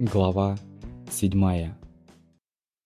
Глава 7.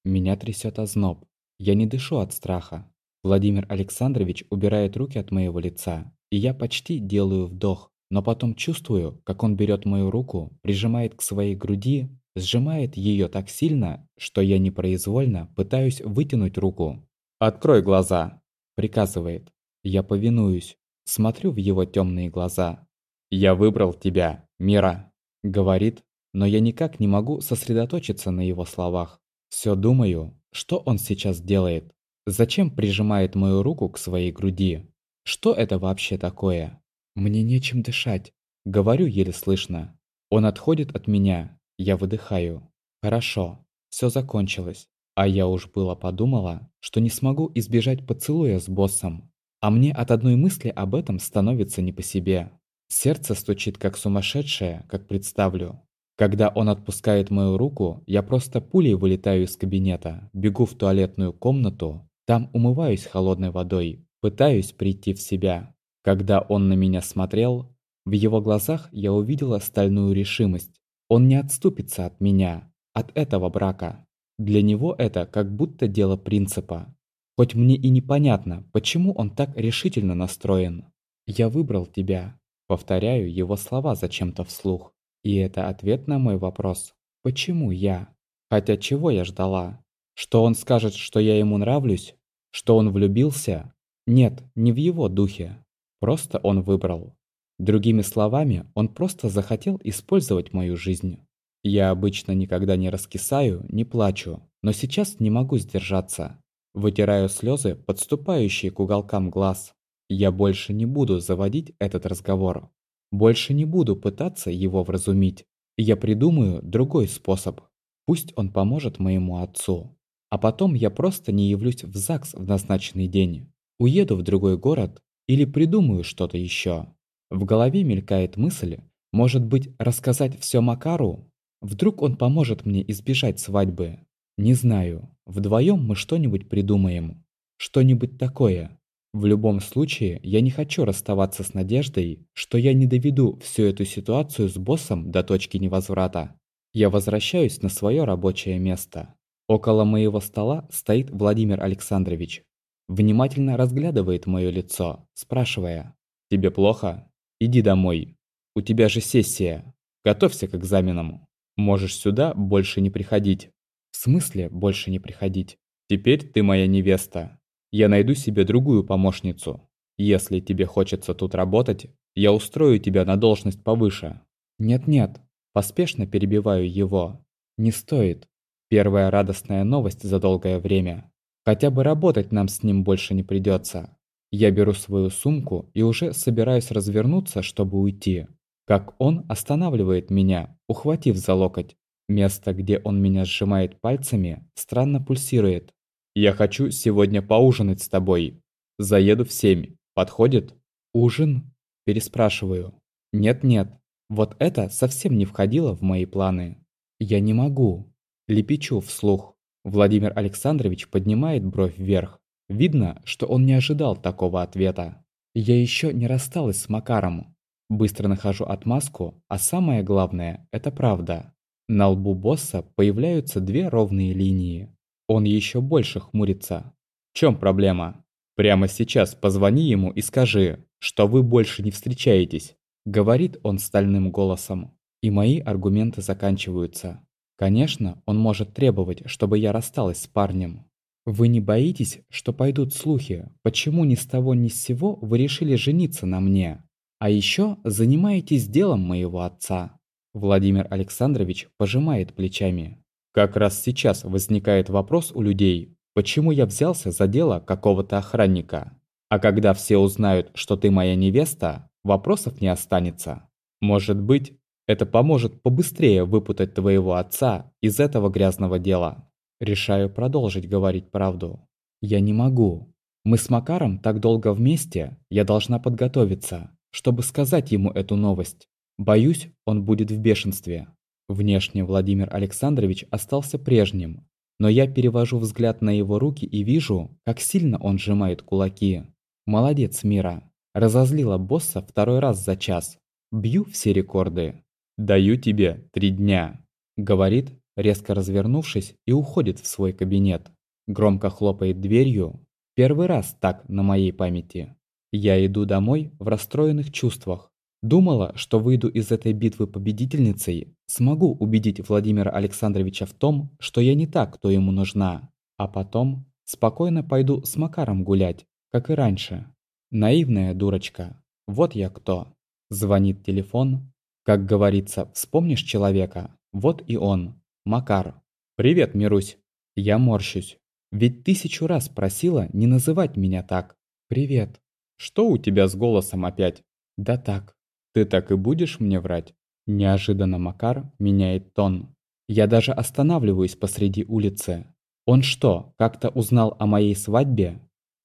Меня трясет озноб. Я не дышу от страха. Владимир Александрович убирает руки от моего лица, и я почти делаю вдох, но потом чувствую, как он берет мою руку, прижимает к своей груди, сжимает ее так сильно, что я непроизвольно пытаюсь вытянуть руку. «Открой глаза!» – приказывает. Я повинуюсь, смотрю в его темные глаза. «Я выбрал тебя, Мира!» – говорит, но я никак не могу сосредоточиться на его словах. Все думаю, что он сейчас делает. Зачем прижимает мою руку к своей груди? Что это вообще такое? Мне нечем дышать. Говорю еле слышно. Он отходит от меня. Я выдыхаю. Хорошо. Все закончилось. А я уж было подумала, что не смогу избежать поцелуя с боссом. А мне от одной мысли об этом становится не по себе. Сердце стучит как сумасшедшее, как представлю. Когда он отпускает мою руку, я просто пулей вылетаю из кабинета, бегу в туалетную комнату, там умываюсь холодной водой, пытаюсь прийти в себя. Когда он на меня смотрел, в его глазах я увидела стальную решимость. Он не отступится от меня, от этого брака. Для него это как будто дело принципа. Хоть мне и непонятно, почему он так решительно настроен. «Я выбрал тебя», — повторяю его слова зачем-то вслух. И это ответ на мой вопрос «Почему я?» Хотя чего я ждала? Что он скажет, что я ему нравлюсь? Что он влюбился? Нет, не в его духе. Просто он выбрал. Другими словами, он просто захотел использовать мою жизнь. Я обычно никогда не раскисаю, не плачу, но сейчас не могу сдержаться. Вытираю слезы, подступающие к уголкам глаз. Я больше не буду заводить этот разговор. Больше не буду пытаться его вразумить. Я придумаю другой способ. Пусть он поможет моему отцу. А потом я просто не явлюсь в ЗАГС в назначенный день. Уеду в другой город или придумаю что-то еще. В голове мелькает мысль, может быть, рассказать все Макару? Вдруг он поможет мне избежать свадьбы? Не знаю. Вдвоем мы что-нибудь придумаем. Что-нибудь такое, в любом случае, я не хочу расставаться с надеждой, что я не доведу всю эту ситуацию с боссом до точки невозврата. Я возвращаюсь на свое рабочее место. Около моего стола стоит Владимир Александрович. Внимательно разглядывает мое лицо, спрашивая. «Тебе плохо? Иди домой. У тебя же сессия. Готовься к экзаменам. Можешь сюда больше не приходить». «В смысле больше не приходить? Теперь ты моя невеста. Я найду себе другую помощницу. Если тебе хочется тут работать, я устрою тебя на должность повыше. Нет-нет, поспешно перебиваю его. Не стоит. Первая радостная новость за долгое время. Хотя бы работать нам с ним больше не придется. Я беру свою сумку и уже собираюсь развернуться, чтобы уйти. Как он останавливает меня, ухватив за локоть. Место, где он меня сжимает пальцами, странно пульсирует. Я хочу сегодня поужинать с тобой. Заеду в семь. Подходит? Ужин? Переспрашиваю. Нет-нет. Вот это совсем не входило в мои планы. Я не могу. Лепечу вслух. Владимир Александрович поднимает бровь вверх. Видно, что он не ожидал такого ответа. Я еще не рассталась с Макаром. Быстро нахожу отмазку, а самое главное – это правда. На лбу босса появляются две ровные линии. Он еще больше хмурится. В чем проблема? Прямо сейчас позвони ему и скажи, что вы больше не встречаетесь. Говорит он стальным голосом. И мои аргументы заканчиваются. Конечно, он может требовать, чтобы я рассталась с парнем. Вы не боитесь, что пойдут слухи, почему ни с того ни с сего вы решили жениться на мне? А еще занимаетесь делом моего отца. Владимир Александрович пожимает плечами. Как раз сейчас возникает вопрос у людей, почему я взялся за дело какого-то охранника. А когда все узнают, что ты моя невеста, вопросов не останется. Может быть, это поможет побыстрее выпутать твоего отца из этого грязного дела. Решаю продолжить говорить правду. Я не могу. Мы с Макаром так долго вместе, я должна подготовиться, чтобы сказать ему эту новость. Боюсь, он будет в бешенстве. Внешне Владимир Александрович остался прежним, но я перевожу взгляд на его руки и вижу, как сильно он сжимает кулаки. Молодец, Мира. Разозлила босса второй раз за час. Бью все рекорды. Даю тебе три дня. Говорит, резко развернувшись и уходит в свой кабинет. Громко хлопает дверью. Первый раз так на моей памяти. Я иду домой в расстроенных чувствах. Думала, что выйду из этой битвы победительницей, смогу убедить Владимира Александровича в том, что я не та, кто ему нужна. А потом спокойно пойду с Макаром гулять, как и раньше. Наивная дурочка. Вот я кто. Звонит телефон. Как говорится, вспомнишь человека? Вот и он. Макар. «Привет, Мирусь». Я морщусь. Ведь тысячу раз просила не называть меня так. «Привет». «Что у тебя с голосом опять?» «Да так». «Ты так и будешь мне врать?» Неожиданно Макар меняет тон. Я даже останавливаюсь посреди улицы. Он что, как-то узнал о моей свадьбе?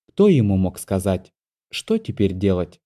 Кто ему мог сказать? Что теперь делать?